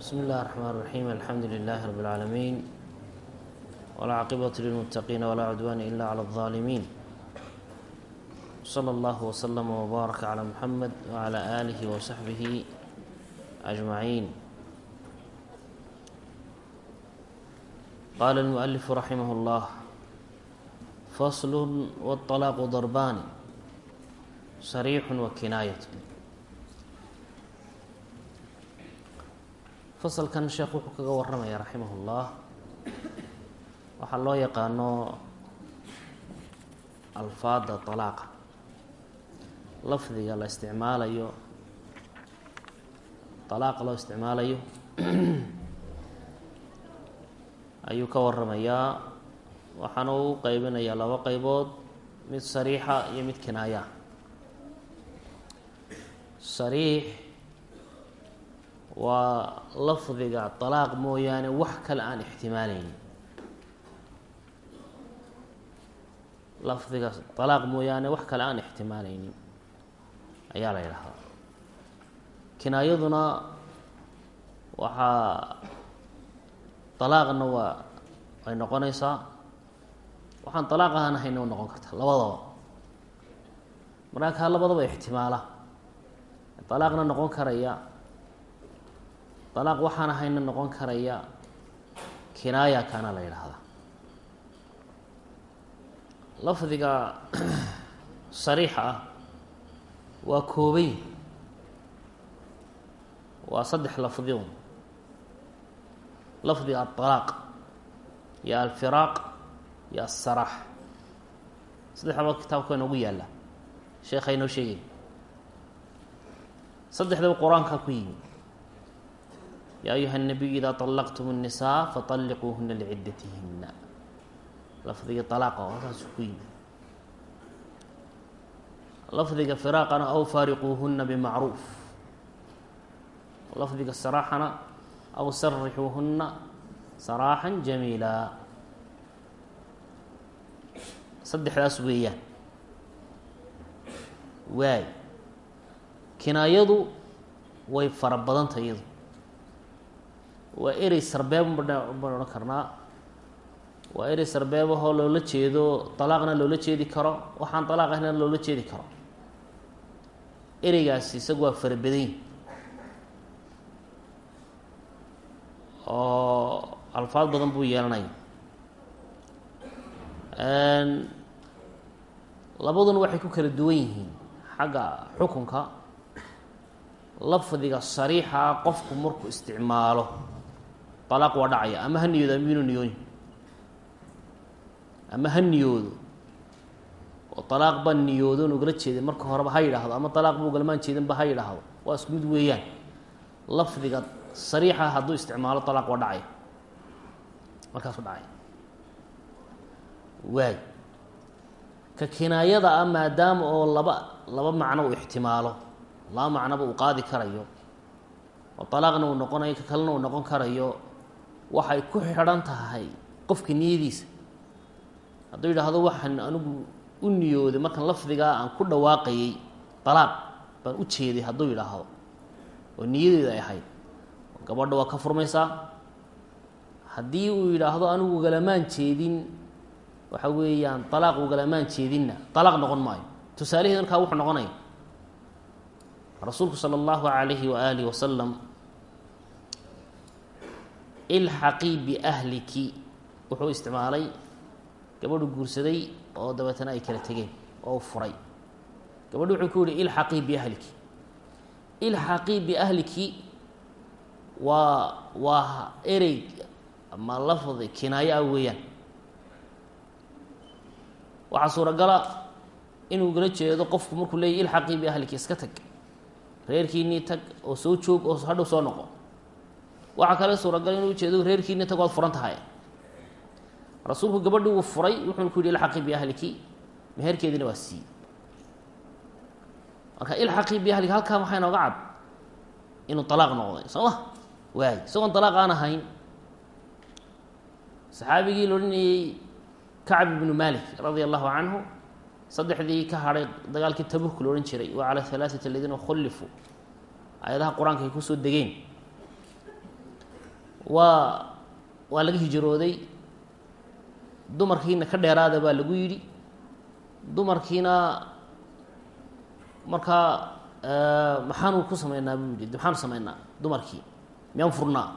بsم الlh الرحmن الرحيم الحمdu لله رب العاalمين والعاaqبة للمتقين ولا عدوان إلا على الظالمين صلى الله وسلم وbارك على محمد وعلى آله وصحبه أجمعين qال المؤلف رحimه الله فصل والطلاaq ضربان صريح وكناية fasalkan sheekh wuxuu kaga waramaya raximah ullah waxaa loo yaqaano alfaada talaaqa. Lafdiga la isticmaalayo talaaqa loo isticmaalayo ayuu ka waramayaa waxaana u qeybinayaa laba qeybood mid sariixa iyo mid kinaaya. Sariix waa lafdiga طalaaq mooyaane wax kale aan ixtimaaleynin lafdiga طalaaq mooyaane wax kale aan ixtimaaleynin ayaa la yidhahdaa kinaayaduna waxaa طalaaqna waa ay noqonaysaa waxaan طalaaq ahaan ahayna u noqon karta labadaba markaa kaa labadaba ixtimaala طalaaqna noqon karaya alaaq waxaan ahayna noqon karaya kinaaya kaana la yidhaahdaa lafdiga sariixa ah waa koobay. Waa saddex lafdiun lafdiga aلطalaaq iyo alfiraaq iyo asaraax saddexdaba kitaabka inoogu yaalla. Sheekha inoo sheegay. Saddexdaba qur'aankaa ku yimi yaa ayuha الnabiyu ida طalaqtum الnisaa faطalliquuhuna lcidatihina lafdiga طalaaqa oo halkaasu ku yimi lafdiga firaaqana aw faariquuhuna bimacruuf lafdiga saraaxana aw sarixuuhuna saraaxا jamiila saddexdaas weeyaan waay kinaayadu way fara badantah iyadu waa erey sarbeeb baan odhan karnaa. Waa erey sarbeebahoo loola jeedo talaaqna loola jeedi karo waxaan talaaq ahna loola jeedi karo. Ereygaasi isagu waa farabadanyi oo alfaad badan buu yeelanaya labaduna waxay ku kala duwan yihiin xagga xukunka. Lafdiga sariixa qofku markuu isticmaalo alaaq waa dhacaya ama ha niyoodo ama yunu niyooyin ama ha niyoodo oo alaaq baa niyoodo nugala jeedin marka horeba ha yidhaahdo ama alaaq buu galmaan jeedinba ha yidhaahdo waa isku mid weeyaan lafdiga sariixa hadduu isticmaalo alaaq waa dhacaya markaasu dhacaya waay ka kinaayada ah maadaama oo laba laba macno uu ixtimaalo laba macnoba uu qaadi karayo oo alaaqna uu noqonayo ka kalena uu noqon karayo waxay ku xidhan tahay qofka niyadiisa. Hadduu yidhaahdo waxaan anigu u niyooday markan lafdigaa aan ku dhawaaqayay alaaq baan u jeeday hadduu yidhaahdo oo niyadeeda ay ahayd. Gabadha waa ka furmaysaa. Haddii uu yidhaahdo anigu galamaan jeedin waxa weeyaan alaaq uu galamaan jeedinna. Alaaq noqon maayo. Tusaalaheed markaa wuxuu noqonaya rasuulku salى اllahu alayhi waaalih wasalam ilxaqii biahliki. Wuxuu isticmaalay gabadhu guursaday oo dabeetana ay kala tegeen oo furay. Gabadhu wuxuu ku yihi ilxaqii biahliki. Ilxaqii biahliki waa waa erey ama lafdi kinaayo ah weeyaan. Waxaa suuragala inuu gala jeedo qofku markuu leeyay ilxaqii biahliki iska tag. Reerkiinii tag oo soo joog oo hadhow soo noqo waxaa kale suuragal inuu ujeedo reerkiinii tag waad furan tahay. Rasuulku gabadhii uu furay wuxuu ku yihi ilxaqii biahliki meherkeediina waa sii. Marka ilxaqii biahliki halkaa maxaa inooga cad inuu alaaq noqday. Soo ma waay. Isagoon alaaq aan ahayn saxaabigii la odhanayey kacb ibnu malik radia allahu canhu saddexdii ka hadhay dagaalkii tabuk la odhan jiray. Wa cala halaaثati aladiina khullifuu aayadaha qur'aanka ay ku soo degeen waa waa laga hijrooday. Dumarkiina ka dheeraada baa lagu yidhi. Dumarkiina markaa maxaanu ku sameynaa buu yidhi. Maxaanu sameynaa dumarkii? Miyaan furnaa?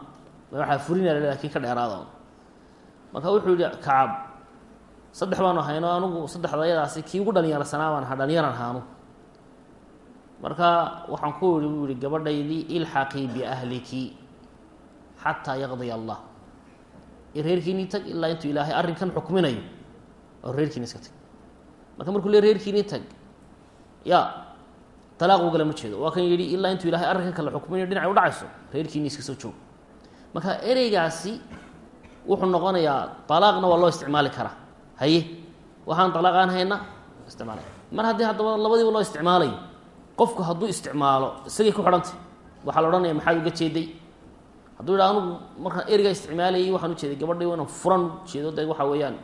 Waxaa furinaa laakiin ka dheeraada marka wuxuu yihi kacab saddex baanu hayno anugu saddexda ayadaasi kii ugu dhalinyarsanaa baan ahaa dhalinyaran haanu. Marka waxaan ku yihi buu yihi gabadhaydii ilxaqii biahliki xataa yaqdiya allah. Reerkiinii tag ilaa intuu ilaahay arrinkan xukminayo oo reerkiini iska tag. Marka markuu le reerkiinii tag ya talaaq ugala ma jeedo. Waa kan yidhi ilaa intuu ilahay arrinkan kale xukminayo dhinacay udhacayso reerkiini iska soo joog marka ereygaasi wuxuu noqonayaa alaaqna waa loo isticmaali karaa. Haye waxaan alaaq aan hayna isticmaalay mar haddii haddaba labadiiba loo isticmaalayo qofku hadduu isticmaalo isagay ku xidhantay waxaa la odhanaya maxaad uga jeeday hadduu yidha anugu markaan ereygaa isticmaalayay waxaan ujeeday gabadhay inaan furan. Ujeedo de waxa weeyaan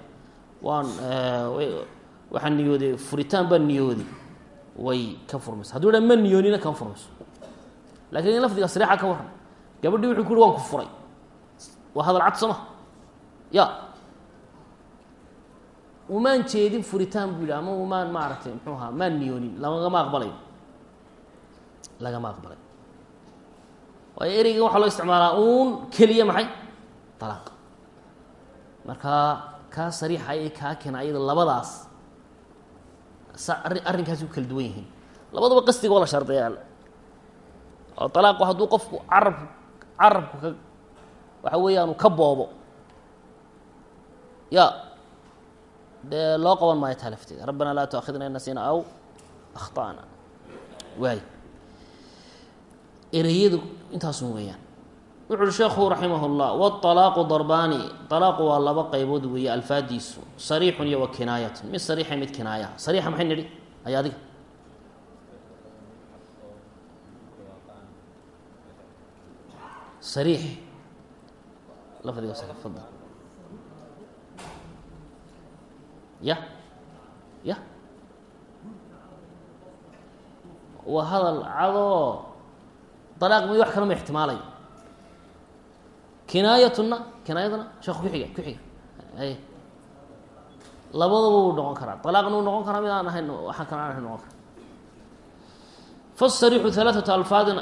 waan waxaan niyooday furitaan baan niyooday. Way ka furmayso. Hadduu yidha ma niyoonina kama furmayso. Lakin in lafdiga sariixa ka warran gabadhii wuxuu ku yuri waan ku furay. Waa hadal cad soo ma? Ya. Umaan jeedin furitaan buu yidhi ama umaan maaragtay muxuu ahaa maan niyoonin lagama aqbalayo lagama aqbalayo waayo ereygan waxaa loo isticmaalaa uun keliya maxay? Talaaq. Marka kaa sariixa iyo kaa kinaayada labadaas sa arri arrinkaasi ku kala duwan yihiin. Labadaba qastiga waa la shardiyaa. Oo talaaqu hadduu qofku carabku carabku ka waxa weeyaanu ka boobo. Ya dee loo qaban maayo taa lafteeda. Laa tuakhidna in nasina aw akhta'na. Waay. Ereyadu intaasun weeyaan wuxu uhi sheekhu raximah اllah wاطalaaqu darbaani طalaaqu waa laba qaybood weeye alfaadiisu sariixun iyo wa kinaayatun mid sariixa mid kinaaya sariixa maxay nidhi aya adiga sariix lafdiga fadl ya ya waa hadal cadoo dalaaq mid wax kale ma ixtimaalayo kinaayatuna kinaayaduna sheekh kuxiga kuxiga ay labadaba wuu noqon karaa dalaaqna wuu noqon karaa mid aan ahayn waxaan kale aan ahayn noqon kara fasariixu halaaثatu alfaadin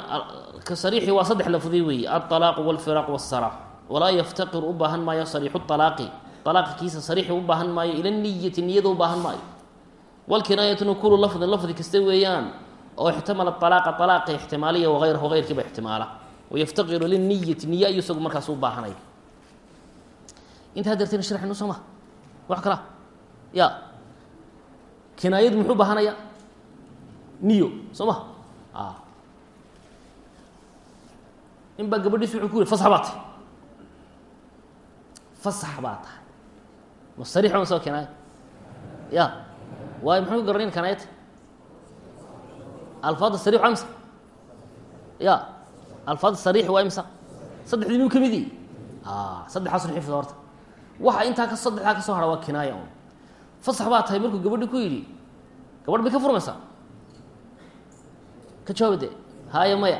ka sariixi waa saddex lafdi weeye alطalaaqu wاlfiraaq wالsara walaa yaftaqiru u baahan maayo sariixu طalaaqi طalaqa kiisa sariixi u baahan maayo ila niyati niyada u baahan maayo wاlkinaayatuna kulu lafdin lafdi kasta weeyaan oo ixtamala alaaqa alaaqi ixtimaaliya wagayrahu gayrkiiba ixtimaala wayaftaqiru liniyati niye ayuu isagu markaas u baahanaya intaa darteena sharxinu soo ma wax kala ya kinaayadu muxuu baahanaya niyo soo ma in baa gabadhiis wuxuu ku yiri fasax baa tahay fasax baa tahay ma sariix soo kinaaya ya waayo muxuu ku garanin kinaayata alfaada sariix waa imsa. Ya alfaada sariix waa imsa. Saddexdii muu ka mid ihi saddexaasun xifda horta. Waxa intaa ka saddexdaa ka soo hara waa kinaaya un fasax baa tahay markuu gabadhi ku yidhi. Gabadh bay ka furmaysaa. Ka jawaaba de haya maya.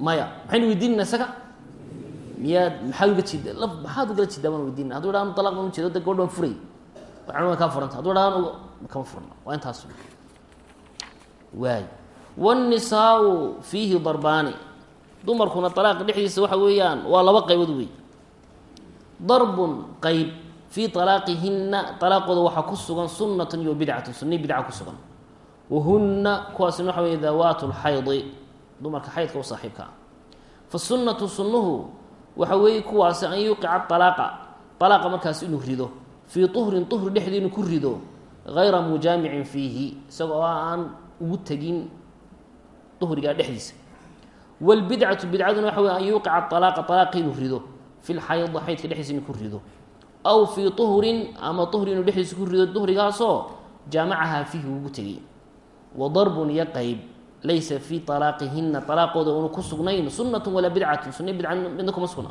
Maya maxaynu weydiinayna isaga? Miyaad maxaad uga jeeda la maxaad ugala jeedaa baan weydiinana haduu idha anu dalaq baan ujeedo de gabadh baan furay waxaan waa kaa furanta haduu idha anu kama furna waa intaas. Waay wاnisaau fiihi darbaani dumarkuna alaaqa dhexdiisa waxa weeyaan waa laba qaybood wey darbun qayb fii alaaqihinna alaaqooda waxaa ku sugan sunatan iyo bidcatun sunay bidca ku sugan wahuna kuwaasina waxa wey dawaat lxaydi dumarka xaydka u saaxiibkaa fasunatu sunnuhu waxa weeye kuwaasi an yuqica alaaqa alaaqa markaas inuu rido fii uhrin uhri dhexdii inuu ku rido gayra mujaamicin fiihi isagoo aan ugu tegin duhrigaa dhexdiisa. Wاlbidcatu bidcaduna waxa wey an yuqica alaaqa alaaqi inuu rido. Fi lxayd xaydka dhexdiisa inuu ku rido. Aw fii uhrin ama uhri inuu dhexdiisa ku rido duhrigaasoo jaamacahaa fiihi ugu tegay wa darbun iyo qayb. Laysa fii alaaqihina alaaqooda una ku sugnayn sunatu walaa bidcatu sunna bidca midna kuma sugna.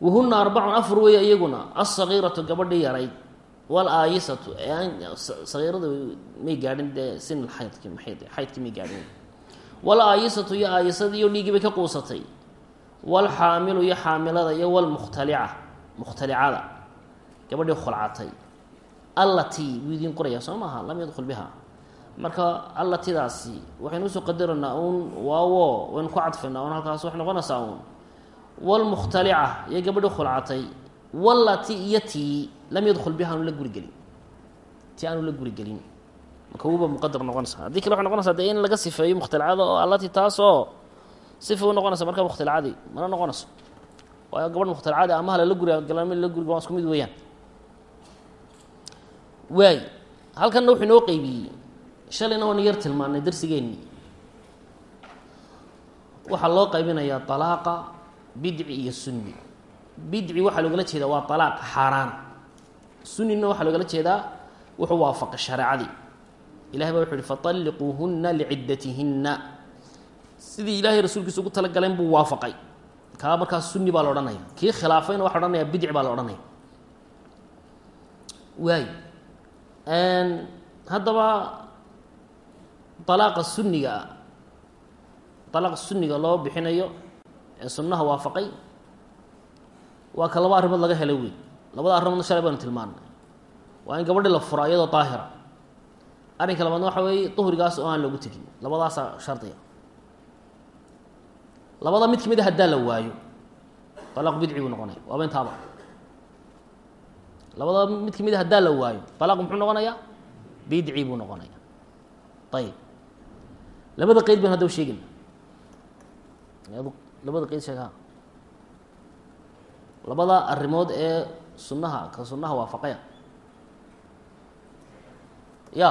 Wahuna arbacun afar weeye iyaguna. Alsagiiratu gabadhii yarayd walaayisatu sagiirada may gaadhin dee sin xaydki xaydkii may gaadhin. Walaayisatu iyo aayisadii iyo dhiiggii bay ka quusatay. Walxaamilu iyo xaamilada iyo walmukhtalica mukhtalicada gabadhii khulcatay allatii buu idiin qorayaa soo maaha lam yadkul biha. Marka allatidaasi waxaynu u soo qadaraynaa uun waawo waynu ku cadfaynaa un halkaas waxay noqonaysaa uun. Walmukhtalica iyo gabadhii khulcatay wallati iyo lam yadkul biha aanu la gurigelin tii aanu la gurigelin marka wuba muqadar noqonaysa. Haddii kale waxay noqonaysaa dee in laga sifeeyo mukhtalicada oo allati taas oo sifa noqonaysa marka mukhtalicadii mana noqonayso. Waayo gabadh mukhtalicadii amaha lala guriga galama lala guriga isku mid weeyaan. Waay halkanna wuxuu inoo qeybiyey shalayna waan yar tilmaanay darsigeennii waxaa loo qaybinayaa talaaqa bidci iyo sunni bidci waxaa loogala jeedaa waa talaaq xaaraana sunnina waxaa loogala jeedaa wuxuu waafaqay shareecadii. Ilahay baa wuxu uhi faطalliquuhuna liciddatihinna sidii ilaahay rasuulkiisa ugu talagaleen buu waafaqay. Kaa markaas sunni baa la odhanaya. Kii khilaafayna waxa odhanaya bidci baa la odhanaya. Waay. Haddaba dalaaqa sunniga dalaaqa sunniga loo bixinayo ee sunnaha waafaqay waa ka laba arrimood laga helay wey labada arrimoodna shalay baynu tilmaanay. Waa in gabadhi la furaa iyadoo daahira. Arrinka labaadna waxa weeye duhrigaas oo aan loogu tegin. Labadaasa shardiga labada mid ka mid a haddaa la waayo dalaaq bidci buu noqonaya. Waaba intaaba labada mid ka mid a haddaa la waayo dalaaq muxuu noqonayaa? Bidci buu noqonaya ayib labada qeyd ban hadda u sheegina labada qeyd sheeg labada arrimood ee sunnaha ka sunnaha waafaqaya. Ya.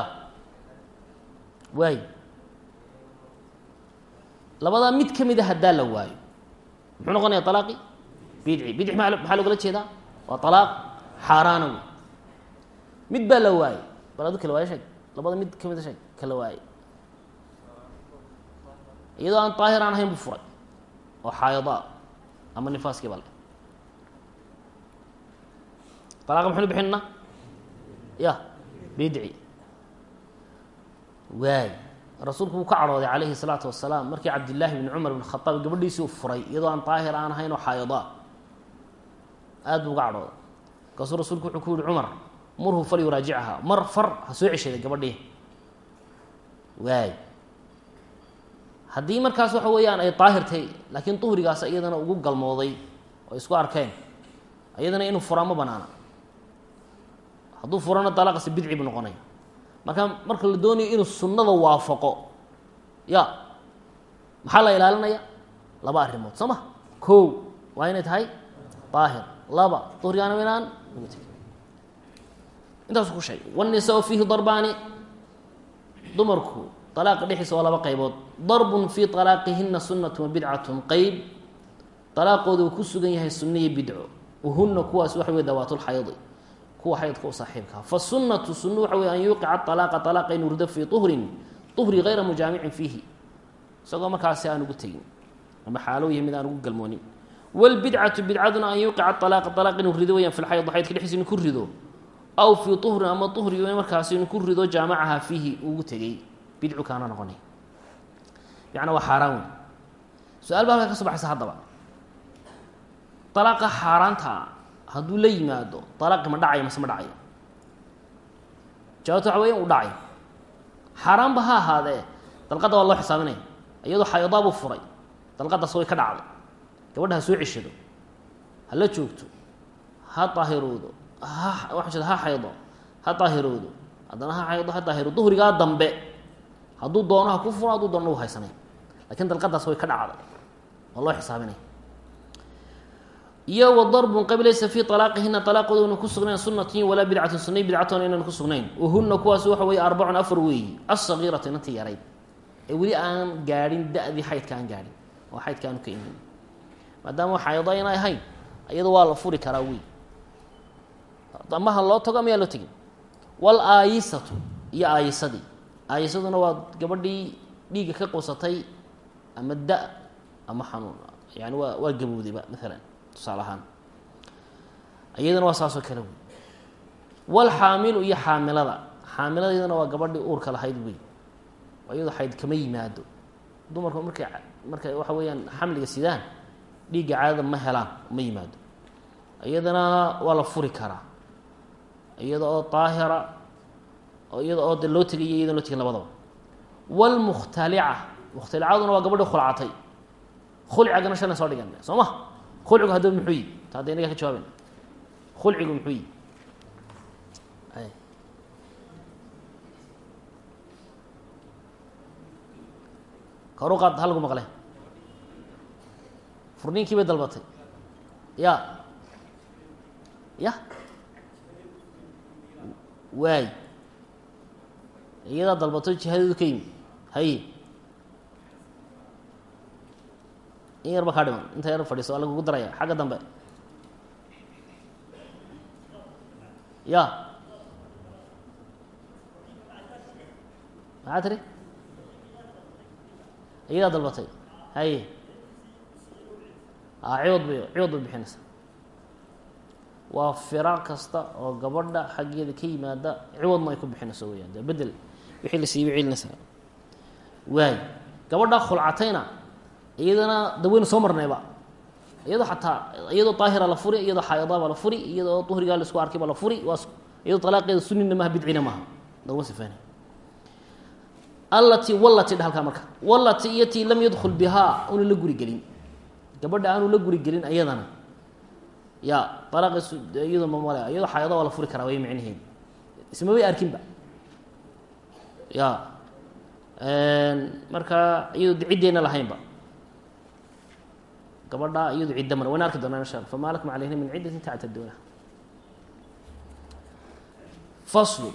Waay labadaa mid ka mid a haddaa la waayo. Muxuu noqonaya alaaqi bidci. Bidci ma maxaa loogala jeedaa? Waa alaaq xaaraana wey mid baa la waayey bal adu kala waayo sheeg labada mid ka mid a sheeg kala waayey iyadoo aan daahir aan ahayn buu furay. Oo xaayadaa ama nifaaskii bale alaaqa maxaynu bixinna ya bidci waay rasuulku wuu ka cadhooday calayhi salaatu wasalaam markii cabdillaahi bni cumar bn khaaab gabadhiisii u furay iyadoo aan daahir aan ahayn oo xaayadaa aad buu uga cadhooday markaasuu rasuulku wuxuu ku yihi cumar murhu fal yuraajicha mar far ha soo ceshaday gabadhii waay haddii markaas waxa weeyaan ay daahirtay laakiin duhrigaas iyadana ugu galmooday oo isku arkeen iyadana inuu furaa ma banaana hadduu furana dalaaqasi bidci buu noqonaya. Marka marka la doonayo inuu sunnada waafaqo ya maxaa la ilaalinaya? Laba arrimood soo ma kow waa inay tahay daahir. Laba duhrigaana inaan ugu tegin intaasu ku sheegay wanisaa fiihi darbaani. Dumarku alaaqa dhexdiisa waa laba qaybood. Darbun fii alaaqihina sunatu wa bidcatun qeyb alaaqooda uu ku sugan yahay sunna iyo bidco. Wahuna kuwaas waxa wey kuwa xaydka u saaxiibkaa fasunatu sunu waxa wey an yuuqica alaaqa alaaqa in urida fii uhrin uhri gayra mujaamicin fiihi. Isagoo markaasi aan ugu tegin ama xaalow yahay mid aan ugu galmoonin. Wlbidcatu bidcaduna an yuuqica alaaqa alaaq inuu rido weyaan fi lxayd xaydka dhexdiisa inu ku rido aw fii uhrin ama uhri markaasi inu ku rido jaamacaha fiihi ugu tegey. Bidcu kaana noqonay bimacnaa waa xaaraan wey su'aal baa halkaa ka soo baxaysa haddaba. Dalaaqa xaaraanta hadduu la yimaado dalaaqi ma dhacayo mase ma dhacayo jawaabta waxa weya uu dhacayo xaaraanba ha ahaadee dalqadda waa loo xisaabinaya iyadoo xayadaa buu furay. Dalqadaas way ka dhacday gabadha ha soo ceshado ha la joogto. Ha daahiroodo jeeda ha xaydo ha daahiroodo haddana ha xaydo ha daahiro duhrigaa dambe. Hadduu doono ha ku furo hadduu doona u haysanay. Lakiin dalqadaas way ka dhacday. Waa loo xisaabinaya iyo wadarbun qab laysa fii alaaqihina alaaqooda ku sugnayn sunatin walaa bidcatin sunay bidcatoona aynan ku sugnayn. Wahuna kuwaas waxa weeye arbacun afar weeyi. Asagiiratu inantii yarayd ee weli aan gaadhin da-dii xaydka aan gaadhin. Oo xaydka aanu ka imin maadaama xaydo ayna waa la furi karaa wey amaha loo tago amayaa loo tegin? Wal aayisatu iyo aayisadii aayisaduna waa gabadhii dhiigga ka qusatay ama da ama xanuun. Yani waa waa gabowdayba maalan tusaale ahaan iyadana waa saasoo kale wey. Walxaamilu iyo xaamilada. Xaamilada iyadana waa gabadhii uurka lahayd wey. Iyadoo xayd kama yimaado. Dumarku markay markay waxa weeyaan xamliga sidaan dhiigga caadada ma helaan ma yimaado. Iyadana waa la furi karaa. Iyada oo daahira iyada oo de loo tegay iyo iyadan loo tegin labadaba. Wlmukhtalica mukhtalicaduna waa gabadhi khulcatay. Khulcigana shalna soo dhigan. Soo ma khulcigu haddaba muxuu yihi ta hadda inaga ka jawaabayna khulcigu muxuu yihi karu qaad halgu maqle furniinkii bay dalbatay ya ya waay iyadaa dalbato jihadeedu ka yimi haye in yarba kaa dhiman inta yar fadhiiso waa lagugu daraya xagga dambe ya maxaa tiri iyadaa dalbatay haye a ciwad bay ciwad bay bixinaysaa waa firaaq kasta oo gabadha xaggeeda ka yimaada ciwadna ay ku bixinayso weyaan de bedel wixii la siiyey bay celinaysaa waay gabadha khulcatayna iyadana da waynu soo marnayba. Iyadoo xataa iyadoo la furi iyadoo xaayadaaba la furi iyadoo duhrigaa la isku arkayba la furi iyadoo talaaqeeda sunina maaha bidcina maaha. Laguma sifeynay allati wallati halkaa marka. Wallati iyo lam yadkul bihaa una la guri gelin. Gabadha aanu la guri gelin ayadana. Ya alaaqi iyado mamale iyadoo xaayada waa la furi karaa way micnaheedi ismabay arkinba ya marka iyadoo ciddeena lahaynba gabadha iyadu cidda mar wayn arki doonaa in sha alla famaa lakum calayhina min ciddatin tactaduuna faslu.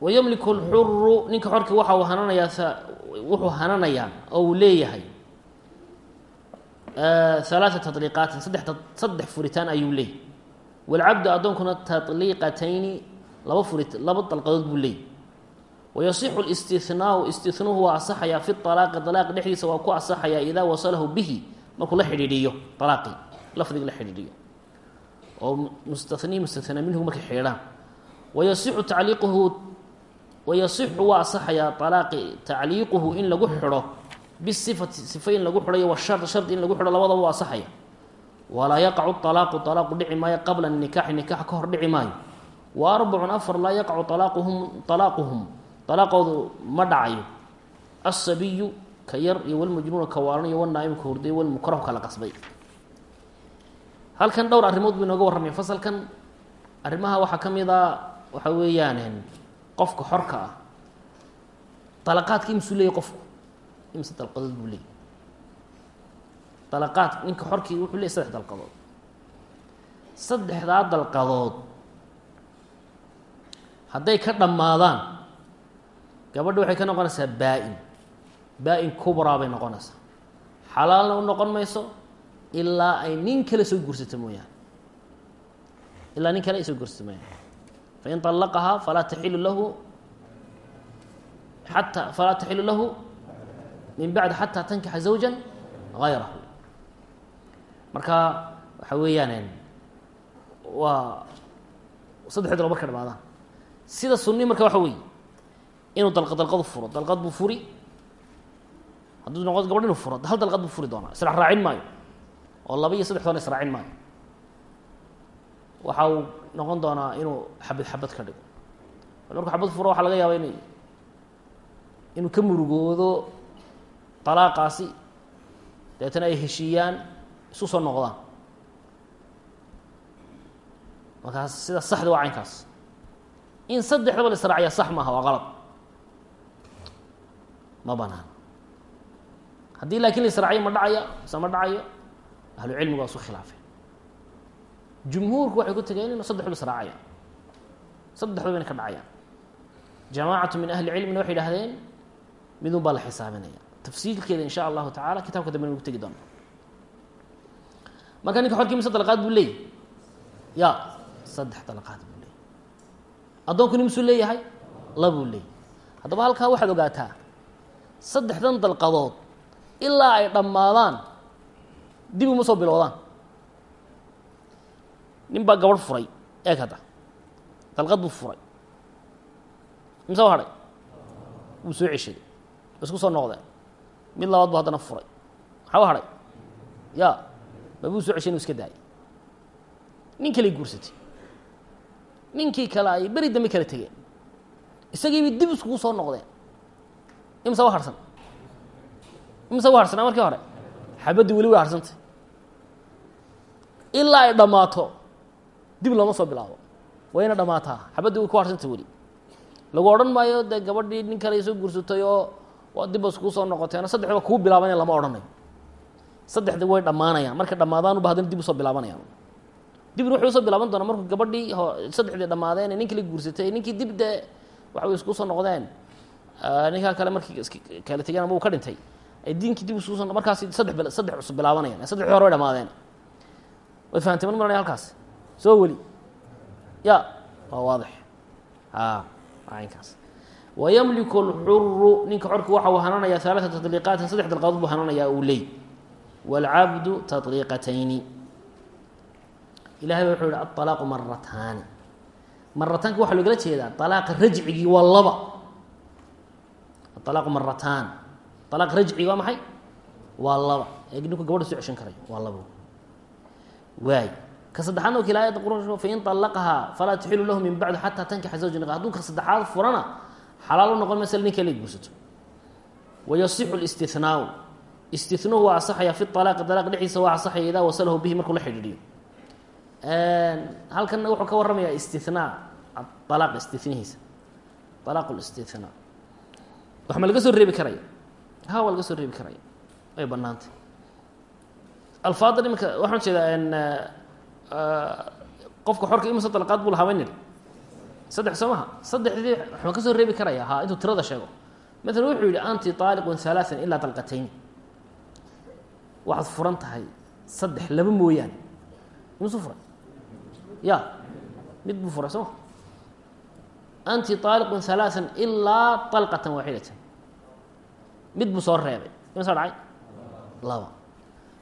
Wayamliku lxuru ninka xorka waxa uu hananayaa wuxuu hananayaa oo uu leeyahay halaata taliiqaatin saddex saddex furitaan ayuu leeyay waalcabdu addoonkuna tatliiqatayni laba furi laba dalqadood buu leeyay wayasixu listinaau istinuhu waa asaxayaa fi alaaqi alaaq dhexdiisa waa ku asaxayaa idaa wasalahu bihi markuu la xidhiidhiyo alaaqii lafdiga la xidhiidhiyo. Oo mustanii mustathnaa minhu markay xidhiidhaan. Wayasixu tacliiquhu wayasixu waa asaxayaa alaaqi tacliiquhu in lagu xidho bisifati sifa in lagu xidhayo washar shardi in lagu xidho labadaba waa asaxaya walaa yaqacu alaaqu alaaqu dhici maayo qabla nikaaxi nikax ka hor dhici maayo. Wa arbacun afar laa yaqacu alaaquhum alaaquhum alaaqoodu ma dhacayo. Asabiyu ka yar iyo walmajnuuna ka waalan iyo walnaa'imu ka hurday walmukrahu kala qasbay. Halkan dhowr arrimood buu inooga warramaya fasalkan arrimaha waxaa ka mid a waxa weeyaan qofka xorka ah dalaqaadka imisuu leeyahy qofku? Imise dalqadood buu leeyay dalaqaad ninka xorkii wuxuu leeyay saddex dalqadood saddexdaa dalqadood hadday ka dhammaadaan gabadha waxay ka noqonaysaa baa-in baa-in kubraa bay noqonaysaa. Xalaalna u noqon mayso ilaa ay nin kale soo guursato mooyaane. Ilaa nin kale ay soo guursato mooyaane. Fain طallaqahaa falaa taxilu lahu xata falaa taxilu lahu min bacdi xataa tankixa zawja gayrahu marka waxa weeyaan waa saddexdood la marka dhamaadaan sida sunni marka waxa weeye inuu dalqa dalqadu furo dalqad buu furi hadduu noqo gabadh inuu furo. Hal dalqad buu furi doonaa. Israac raacin maayo. Oo laba iyo saddex doona israacin maayo. Waxa uu noqon doonaa inuu xabad xabad ka dhigo. Markuu xabad furo waxaa laga yaaba inay inuu ka murugoodo alaaqaasi dabeetana ay heshiiyaan isu soo noqdaan. Markaas sida saxda waa caynkaas. In saddexdaba la israaciya sax maaha waa qalad ma banaan haddii laakiin la israaciyo ma dhacaya mise ma dhacayo ahlu cilmigu waa isu khilaafeen. Jumhuurku waxay ku tegeen inu saddexdu israacayaan. Saddexduba inay ka dhacayaan. Jamaacatu min ahli cilmina waxay idhahdeen midun baa la xisaabinaya. Tafsiilkeeda in sha allahu tacala kitabka dambe nagu tegi doona marka ninka xorkii mise dalqaad buu leeyahy ya saddex dalqaad buu leeyahy addoonku nimisuu leeyahay? Labuu leeyahy haddaba halkaa waxaad ogaataa saddexdan dalqadood ilaa ay dhammaadaan. Dib uma soo bilowdaan nin baa gabadh furay eeg hadda. Dalqad buu furay. Mise wa hadhay? Wuu soo ceshaday. Isku soo noqdeen mid labaad bu haddana furay. Maxaa u hadhay? Ya mabuu soo ceshay inu iska daayay. Nin kaley guursatay. Ninkii kale ay beri dambe kala tegeen. Isagiiba dib iskugu soo noqdeen. Imse wa harsan imse wa harsanaa markii hore? Xabaddii weli way harsantay ilaa ay dhammaato dib looma soo bilaabo. Wayna dhammaataa. Xabaddii way ku harsantay weli. Lagu odhan maayo dee gabadhii nin kale soo guursatay oo waa dibba iskugu soo noqoteeno saddexdiba kuu bilaabanaya lama odhanayo. Saddexdii way dhammaanayaan. Markay dhammaadaanba haddana dib u soo bilaabanayaan dibna wuxuu u soo bilaaban doonaa markuu gabadhii saddexdii dhammaadeen ee ninkii guursatay ninkii dib dee waxa way isku soo noqdeen. Ninkaa kale markii kala tegeen ama uu ka dhintay ay diinkii dib isku soo markaas saddex bil saddex cusub bilaabanayaan saddexdii hore way dhamaadeen way fahamtay man maranaya halkaas soo weli ya waa waadix a aynkaas wayamliku اlxuru ninka xorka waxa uu hananayaa ثalaaثa taطliiqaatin saddex dalqadood buu hananayaa uu leey wاlcabdu taطliiqatayni ilahay ba wuxuu yihi aلطalaaqu marataani marataanka waxaa loogala jeedaa طalaaqa rajcigii waa laba aطalaaqu marataan alaaq rajci waa maxay? Waa laba. Ee ninku gabadha soo ceshan karay. Waa labo. Waay. Ka saddexaadna wakil aayadda qur fain allaqahaa falaa taxilu lahu min bacdu xataa tankixa zawja hadduu ka saddexaad furana xalaal u noqon maysa nin guursato wayasixu listinaau istinahu waa asaxaya fi alaaqi alaaq dhexdiisa waa asaxaya idaa wasalahu bihi markuu la xidhiidhiyo. Halkanna wuxuu ka warramayaa istinaa alaaq istinihiisa alaaq listinaa wax ma laga soo reebi karaya? ha waa laga soo reebi karaya way banaantay alfaada iminka waxaan jeedaa n qofka xorka imsa dalqaad bu lahaa baynir saddex soo saddexdii waxaan ka soo reebi karaya ha intuu tirada sheego. Maalan wuxuu yihi anti aaliqun alaaan ilaa dalqatayn waxaad furan tahay saddex laba mooyaane. Musu furay. Ya mid buu furay soo anti aaliqun alaaan ilaa alqatan waaxidatan mid buu soo reebay. Ima soo dhacay? Laba.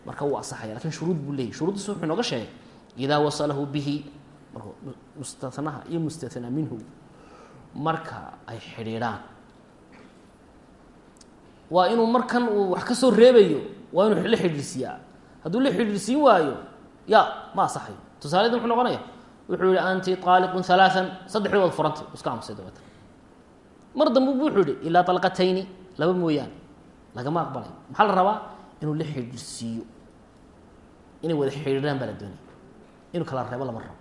Marka wuu asaxaya laakiin shuruud buu leeyay shuruuddiis wuxuu inooga sheegay idaa wasalahu bihi mar mustanaha iyo mustanaa minhu marka ay xidhiidhaan. Waa inuu markan uu wax ka soo reebayo waa inuu la xidhiirsiiyaa hadduu la xidhiirsiin waayo ya ma asaxayo. Tusaaleda muxuu noqonaya wuxuu yihi anti aaliqun alaaan saddexdii waad furantay iska amsay dabeetna mar dambe bu wuxuu yihi ilaa alqatayni laba mooyaane lagama aqbalayo maxaa la rabaa? Inuu la xidhiirsiiyo inay wada xidhiiraan baa la doonaya inuu kala reebo lama rabo.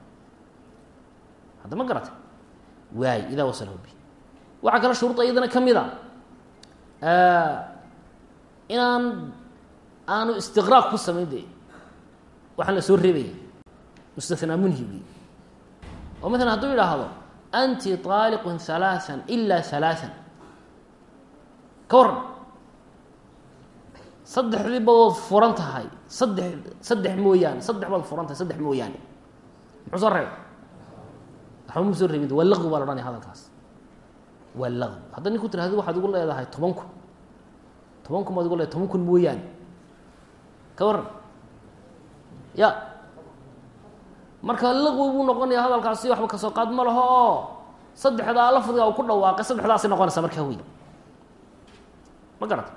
Hadda ma garata waay idaa wasalahu waxaa kale shuruudda iyadana ka mid a. Inaan aanu istiqraaq ku samayn de waxaan la soo reebaya mustanaa munhigi oo maala hadduu idhaahdo anti aaliqun halaaan ila halaaan ka waran saddexdii badood furan tahay. Saddex saddex mooyaane saddex baad furan tahay saddex mooyaane. Muxuu soo reebay? Waxba mu soo reebin. Waa laqwi baa la odhanaya hadalkaas. Waa laqwi. Hadda ninku tirahdi waxaad igu leedahay toban kun toban kun baad igu leedahay toban kun mooyaane. Ka waran ya. Marka laqwi buu noqonaya hadalkaasi waxba ka soo qaad ma laho. Oo saddexdaa lafdiga u ku dhawaaqay saddexdaasay noqonaysaa markaa wey ma garata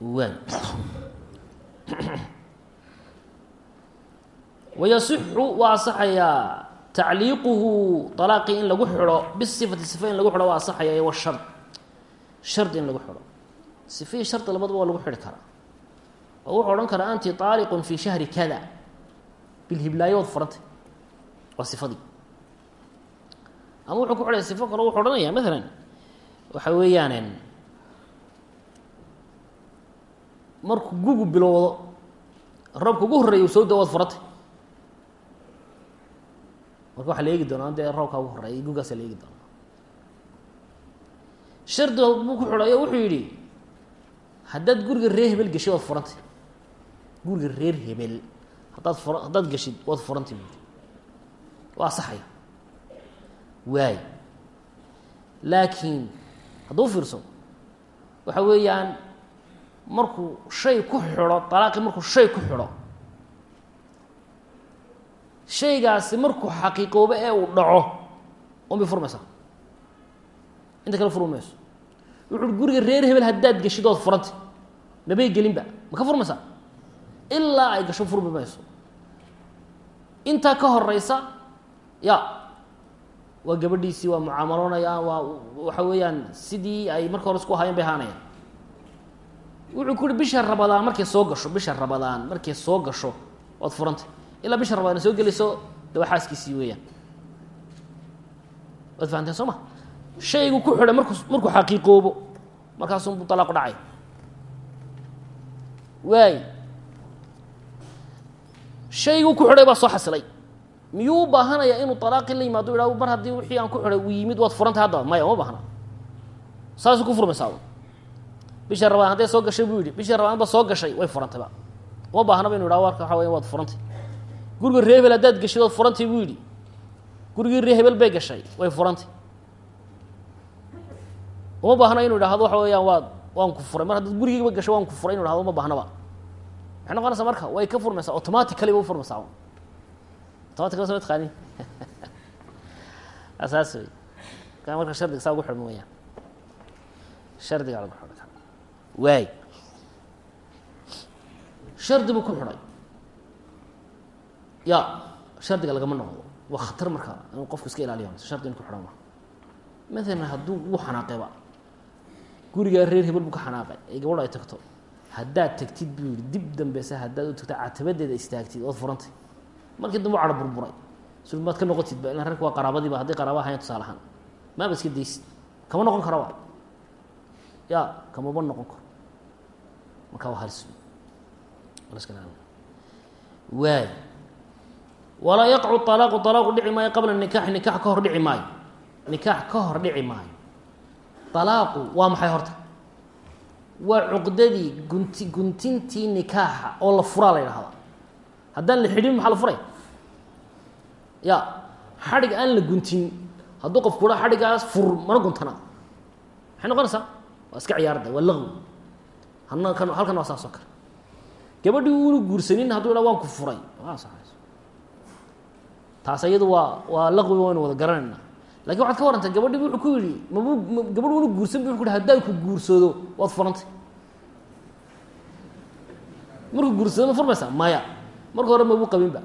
waay wayasixu waa asaxayaa tacliiquhu alaaqii in lagu xidho. Bisifati sifa in lagu xidho waa asaxaya iyo washard shardi in lagu xidho. Sifihii shardi labadaba waa lagu xidhi karaa. Oo wuxuu odhan karaa anti طaaliqun fi shahri kada. Bilhiblaayo waad furantay waa sifadii. Ama wuxuu ku xidhaya sifo kale wuxuu odhanaya maalan waxa weeyaan markuu gugu bilowdo roobka ugu horreeya u soo da waad furantay marka waxaa la eegi doonaa dee roobkaa ugu horreeya gugaasa la eegi doonaa. Shardi buu ku xidhayo wuxuu yidhi haddaad guriga reer hebel geshid waad furantay guriga reer hebel haddaad fur haddaad geshid waad furantay buui waa asaxaya waay. Laakiin hadduu fiirso waxa weeyaan markuu shay ku xidho alaaqii markuu shay ku xidho. Shaygaasi markuu xaqiiqoobo ee uu dhaco un bay furmaysaa. Inta kale furmi mayso wuxu ui guriga reer hebel haddaad geshid ood furantay mabay gelinba ma ka furmaysaa? Ilaa ay gasho furmi mayso. Intaa ka horeysa ya waa gabadhiisii waa mucaamaloonayaan waa waxa weeyaan sidii ay marka hore isku ahaayeen bay ahaanayaan wuxuu ku uhi bisha rabadaan markay soo gasho bisha rabadaan markay soo gasho waad furantay. Ilaa bisha rabadaan soo gelayso de waa xaaskiisii weeyaan. Waad fahanteen soo ma? Shaygu ku xidhay markuu markuu xaqiiqoobo markaasunbuu talaaqu dhacay. Waay. Shayguu ku xidhay baa soo xasilay. Miyuu u baahanayaa inuu alaaqii la yimaado? Idhah mar haddii wixii aan ku xidhay uu yimid waad furantay haddaba maya uma baahna. Saasuu ku furmaysaa bisha rabadaan hadday soo gashay buu yidhi. Bishii rabadaan ba soo gashay way furantayba uma baahnaba inu idhaho warka waxa weya waad furantay. Guriga ree hebel haddaad gashay waad furantay buu yidhi. Gurigii ree hebel bay gashay way furantay. Uma baahna inu idhaahdo waxa weeyaan waad waan ku furay. Mar haddaad gurigiiba gashay waan ku furay inu idhahdo uma baahnaba maxay noqonaysaa marka way ka furmaysaa automatically ba u furmaysaa automatically soo taqaanin asaas wey ka marka shardiga saa ugu xidhma weyaan shardigaa lagu xidha waay shardi buu ku xidhay. Ya shardiga lagama noqdo. Waa khatar marka inuu qofku iska ilaaliyo. Shardi in ku xidhan ma maalan hadduu wuu xanaaqayba gurigaa reer hebel buu ka xanaaqay. Ee gabadho ay tagto. Haddaad tagtid buu yihi dib dambeysa haddaad u tagto catabadeeda istaagtid ood furantay. Markii dambe u cadho burburay. Sul maad ka noqotid ba ilan rarka waa qaraabadiiba hadday qaraaba ahayn tusaale ahaan. Maaba iska daysid. Kama noqon karaba ya kamaba noqon karo marka waa waay walaa yaqcu alaaqu alaaqu dhici maayo qabla nikaxi nikax ka hor dhici maayo. Nikaax ka hor dhici maayo. Alaaqu waa maxay horta? Waa cuqdadii gunti guntintii nikaaxa oo la furaa la yidhahdaa haddaan la xidhin maxaa la furay? Ya xadhig aan la guntin. Hadduu qofku haa xadhigaas fur mana guntana. Maxay noqonaysaa? Waa iska ciyaarada waa laqwi halkan waa saas oo kale. Gabadhii uuna guursanin hadduu dha waan ku furay. Taas iyadu waa waa laqwiba waynu wada garanayna laakiin waxaad ka warrantaa gabadhii wuxuu ku yidhi mabu gabadh una guursan bu wuxu ku haddaan ku guursado waad furantay. Markuu guursado ma furmaysaa? Maya. Marka hore mabuu qabinba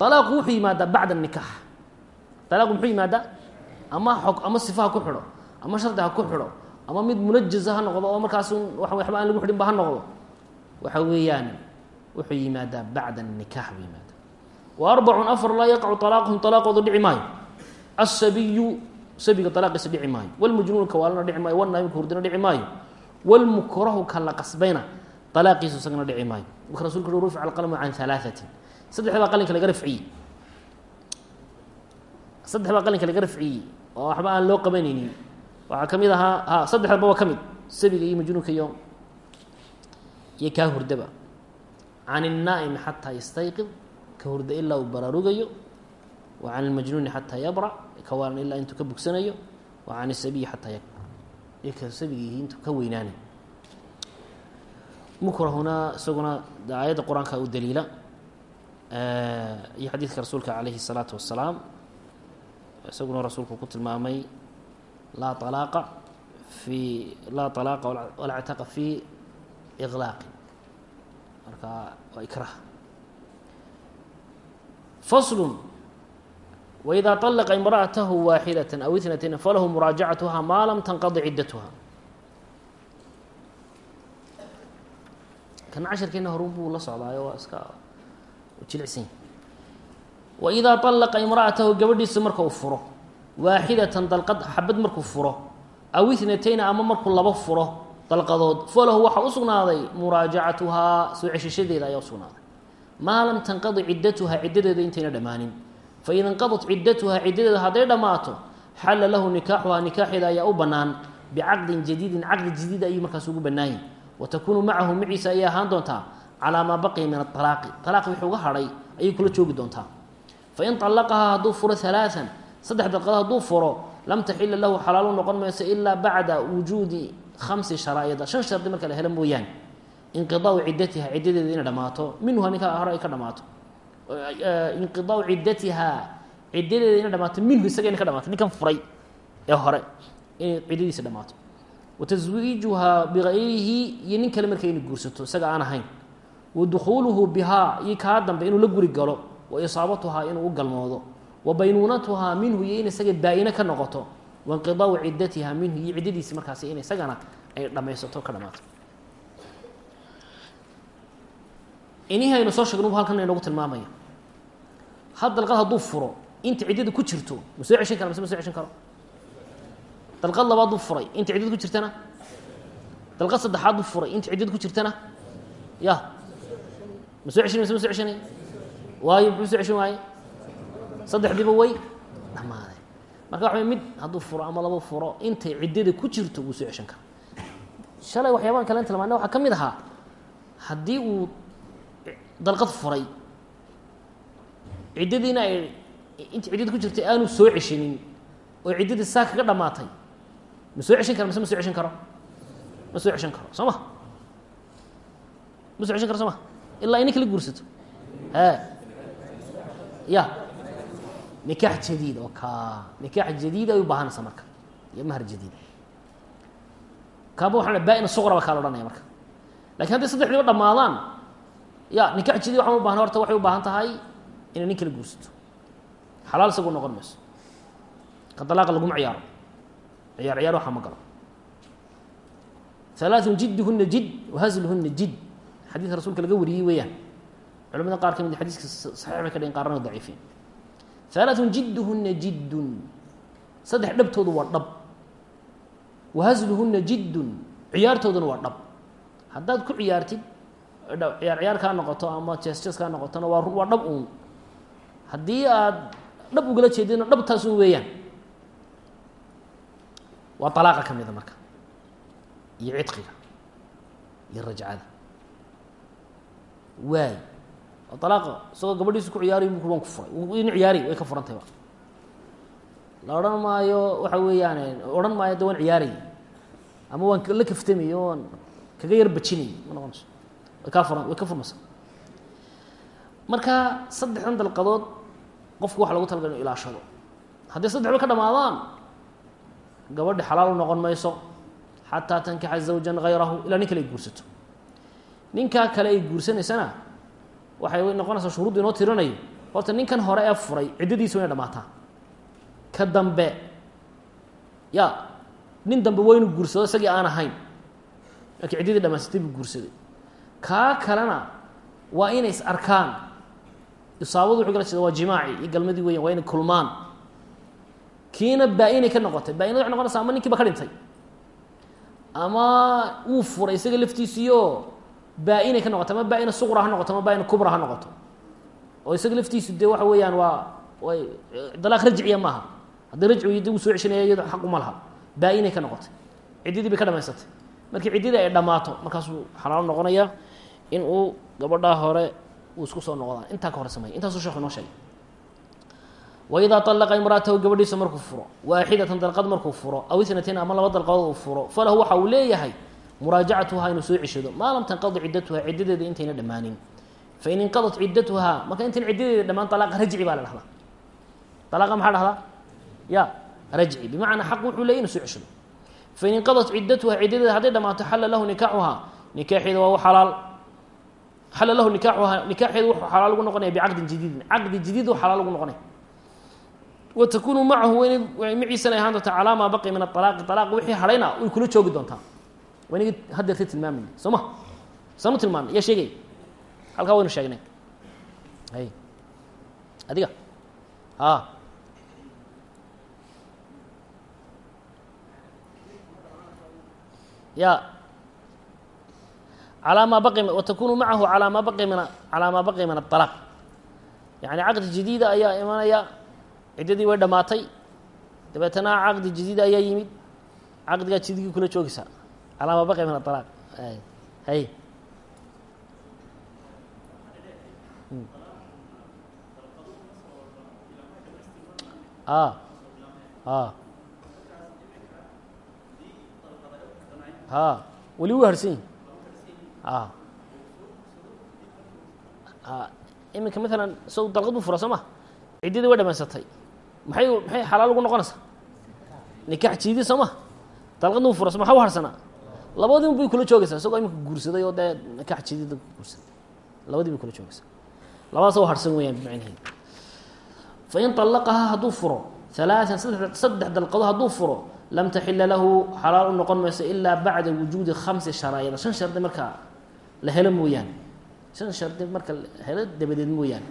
alaaqu wuxuu yimaadaa bacda nikaax. Alaaqu muxuu yimaadaa? Ama ama sifa ku xidho ama shardi ha ku xidho ama mid munajaza ha noqdo oo markaas waxba aan lagu xidhin ba ha noqdo. Waxa weeyaan wuxuu yimaadaa bacda nikaax buu yimaadaa. Wa arbacun afar laa yaqcu alaaquhum alaaqoodu dhici maayo. Asabiyu sabiga alaaqiisa dhici maayo. Wlmajnuun kawaalana dhici maayo wanaamika hurdina dhici maayo. Wlmukrahu ka la qasbayna alaaqiisu isagana dhici maayo. Marka rasulku ui rufica alqalmu can alaaثatin saddex qalinka laga rafciyey saddex qalinka laga rafciyey oo waxba aan loo qabanaynin waxaa ka mid ahaa ha saddexdaba waa ka mid sabiga iyo majnuunka iyo iyo kaa hurdaba can الnaa'imi xataa yastayqid ka hurda ilaa uu baraarugayo wa can اlmajnuuni xataa yabrac kawaalan ilaa intuu ka bugsanayo wa can الsabiyi xataa yakbar iyo ka sabigiihi intuu ka weynaanayo mukrahuna isaguna aayadda qur-aanka u daliila iyo xadiidka rasuulka calayhi الsalaatu wasalaam isaguna rasuulku ku tilmaamay laa alaaqa fi laa alaaqa walaa ctaqa fi iqlaaqi marka waa ikrah faslu waإida طaلqa imra'atahu waaxidaة aw اثnatayn falahu muraajacatuha maa lam tanqadi ciddatuha kan casharkeena horun buu la socdaayo waa iska jilicsan yahy waidaa طallaqa imra'atahu gabadhiisa marka uu furo waaxidatan dalqad xabad markuu furo aw itnatayna ama markuu labo furo dalqadood falahu waxaa usugnaaday muraajacatuhaa soo ceshashadeeda ayaa usugnaaday maa lam tanqadi ciddatuhaa ciddadeeda intayna dhammaanin fain inqadat ciddatuhaa ciddadeeda hadday dhammaato xalla lahu nikaaxuhaa nikaaxeeda ayaa u bannaan bicaqdin jadiidin caqdi jadiid ayuu markaas ugu bannaayay wa takuunu macahu maciisa ayay ahaan doontaa calaa maa baqiya min aalaaqi alaaqi wixii uga hadhay ayay kula joogi doontaa fain allaqahaa hadduu furo alaaan saddex dalqad hadduu furo lam taxila lahu xalaalu noqon mayso ilaa bacda wujuudi khamsi sharaa'ida. Shan shardi marka la helo mooyaane inqidaau ciddatiha ciddadeeda inay dhammaato. Minhuha ninkaa hore ay ka dhammaato. Inqidaau ciddatiha ciddadeeda inay dhamaato minhu isaga inay ka dhamaato ninkan furay ee hore inay ciddadiisa dhammaato. Wa taswiijuhaa bigayrihi iyo nin kale marka inay guursato isaga aan ahayn. Wa dukhuuluhu bihaa iyo kaa dambe inuu la guri galo. Wa isaabatuhaa inuu u galmoodo wa baynuunatuhaa minhu iyo in isaga baa-ine ka noqoto. Wa inqidaau ciddatiha minhu iyo ciddadiisi markaasi in isagana ay dhammaysato ka dhamaato inihii aynu soo sheegno bu halkan inoogu tilmaamaya. Had dalqad hadduu furo inta ciddada ku jirto ma soo ceshan kara mise ma soo ceshan karo? Dalqad labaad buu furay inta ciddada ku jirtana? Dalqad saddexaad furay inta ciddada ku jirtana? Ya. Ma soo ceshanay mise ma soo ceshanay waayo muxuu soo ceshan waaye saddexdiiba way dhammaaday marka waxa mid hadduu furo ama laba furo intay ciddada ku jirto wuu soo ceshan kara shalay waxyaabahan kalen tilmaana waxaa ka mid ahaa haddii uu dalqad furay ciddadiina ay inta ciddada ku jirtay aanu soo ceshanin oo ciddadii saa kaga dhamaatay ma soo ceshan kara mise ma soo ceshan karo? Ma soo ceshan karo soo ma? Ma soo ceshan karo soo ma? Ilaa ininka la guursato. E ya nikaax jadiid oo ka nikaax jadiid ay u baahanaysaa marka iyo mahar jadiid kaaba waxaa baa-ina suqra ba kaa la odhanaya marka laakiin hadday saddexdiiba dhamaadaan ya nikaax jadiid waxaan u bahna horta waxay u baahan tahay inay nin kala guursato xalaal isagu noqon mayso ka dalaaqa laguma ciyaaro ciyaar ciyaar waxaa ma galo halaaثun jidduhuna jid wahazluhuna jid xadiidka rasuulka laga wariyey weeyaan culamada qaar ka mid xadiiska saxiix bay ka dhigin qaarna daciifin halaaثun jidduhuna jiddun saddex dhabtoodu waa dhab wahazluhuna jiddun ciyaartooduna waa dhab haddaad ku ciyaartid ciyaar ciyaar kaa noqoto ama jees jees kaa noqotona waa waa dhab uun haddii aad dhab ugala jeedina dhabtaasun weeyaan waa alaaqa ka mida marka iyo cidqiga iyo rajcada waay alaaqa isagoo gabadhiisu ku ciyaariy bu waan ku furay inu ciyaari way ka furantayba la odhan maayo waxa weeyaan odhan maayo de waan ciyaarayy ama waan la kaftamay waan kaga yar bajinay ma noqonayso way kaa furan way ka furmaysa marka saddexdan dalqadood qofku waxa lagu talagala inu ilaashado haddii saddexba ka dhamaadaan gabadhi xalaal noqon mayso xataa tankixa zawjan hayrahu ilaa nin kale ay guursato ninkaa kale ay guursanaysana waxay noqonaysaa shuruuddu inoo tirinayo. Horta ninkan hore ee furay ciddadiisa wa inay dhamaataa ka dambe ya nin dambe waa inuu guursado isagii aan ahayn. Laakiin ciddadii dhamaysatay buu guursaday. Kaa kalena waa inay is arkaan. Isaabadu wuxuu kala jeeda waa jimaaci iyo galmadii weyan waa inay kulmaan. Kiina baa-inay ka noqotay. Baa-inad waxay noqonaysa ama ninkiiba ka dhintay. Ama wuu furay isaga laftiisiio baa-inay ka noqoto ama baa-ina suqra ha noqoto ama baa-ina kubra ha noqoto. Oo isaga laftiisu dee waxa weeyaan waa way dalaaq rajciya maaha haddii rajcigu dib uu soo ceshanaya iyado xaq uma laha. Baa-inay ka noqotay. Ciddadii bay ka dhamaysatay. Markii ciddadii ay dhammaato markaasuu xalaalo noqonaya in uu gabadhaa hore uu isku soo noqdaan intaa ka hore sameya intaasuu sheekhu inoo sheegay. Waidaa طalaqa imraatahu gabadhiisa markuu furo. Waaxidatan dalqad markuu furo. Aw itnatain ama laba dalqadood uu furo. Falahu waxa uu leeyahay muraajacatuhaa inuu soo ceshado. Maa lam tanqadi ciddatuha ciddadeeda intayna dhammaanin. Fain inqadat ciddatuhaa marka intayn ciddadeeda dhamaan alaaqa rajci baa la dhahdaa alaaqa maxaa dhahdaa ya rajci. Bimacnaa xaq wuxuu leeyay inu soo ceshado. Fain inqadat ciddatuha ciddadeeda hadday dhamaato xalla lahu nikaaxuhaa. Nikaaxeeda waa xalaal. Xalla lahu nikaaxuhaa nikaaxeeda wuxuu xalaal ugu noqonaya bicaqdin jadiidin. Caqdi jadiid u xalaal ugu noqonaya. Wa takunu macahu maciisana ahaan doontaa calaa maa baqi min aalaaqi alaaq wixii hadhayna way kula joogi doontaa waynagi hadeerta tilmaamay soo ma saanu tilmaamay yaa sheegay. Halkaa waynu sheegnay. Hay adiga. A ya alaa maa baqi watakunu macahu alaa maa baqi min calaa maa baqi min aalaaq yani caqdi jadiida ayaa imanaya. Ciddadii way dhammaatay. Dabeetana caqdi jadiida ayaa yimid. Caqdigaa jadiidkii kula joogaysaa calaa maa baqi min aalaaq hay ha weli u harsan a iminka maalan isago dalqad bu fura soo ma ciddadii way dhamaysatay maxay maxay xalaal ugu noqonaysaa nikaax jiidi soo ma dalqadna u fura so harsanaa labadiin bay kula joogaysaa isagoo iminka guursaday oo dee nikaax jiidida guursaday. Labadii bay kula joogaysaa. Labadaas harsan weeyaan bimacnaheed fain طallaqahaa hadduu furo halaaan saddex dalqado hadduu furo lam taxila lahu xalaal u noqon mayso ilaa bacda wujuudi khamsi sharaa'ida. Shan shardi markaa la helo mooyaane. Shan shardi marka helo dabadeed mooyaane.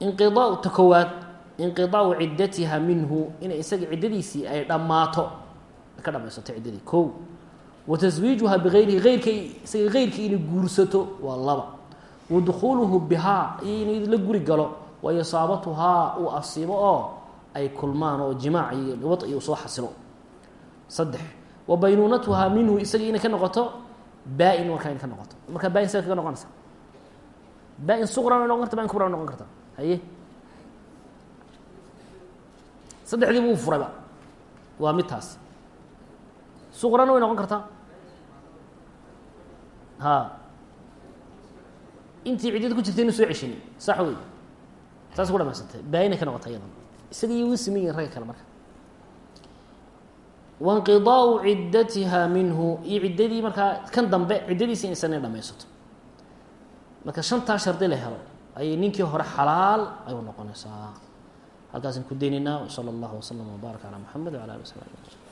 Inqidaau ta kowaad inqidaau ciddatiha minhu inay isaga ciddadiisii ay dhammaato ka dhamaysato ciddadii kow wa taswiijuha bigayrihi eyrka isaga heyrkii inay guursato waa laba wa dukhuuluhu bihaa iyo inuu la guri galo wa isaabatuhaa uu asiibo oo ay kulmaan oo jimaac iyo wad iyo soo xasilo saddex wa baynuunatuhaa minhu isaga inay ka noqoto baa-in markaa inay ka noqoto markaa baa-in sida kaga noqonaysa furayba waa mid way noqon kartaa ha. Intii ciddada ku jirtay inu soo ceshini sax wey saas ku dhamaysantay. Baa-inay ka noqota iyadan isaga iyo uu sameyn yihiin ragga kale marka. Wainqidaau ciddatiha minhu. Iyo ciddadii markaa kan dambe ciddadiisi inaysan inay dhamaysato. Marka shantaa shardi la helo ayay ninkii hore xalaal ayuu noqonaysaa. Halkaasaan ku deynaynaa wsala allahu waslama wbaarak calaa muxamed wala ali w sabi ajmain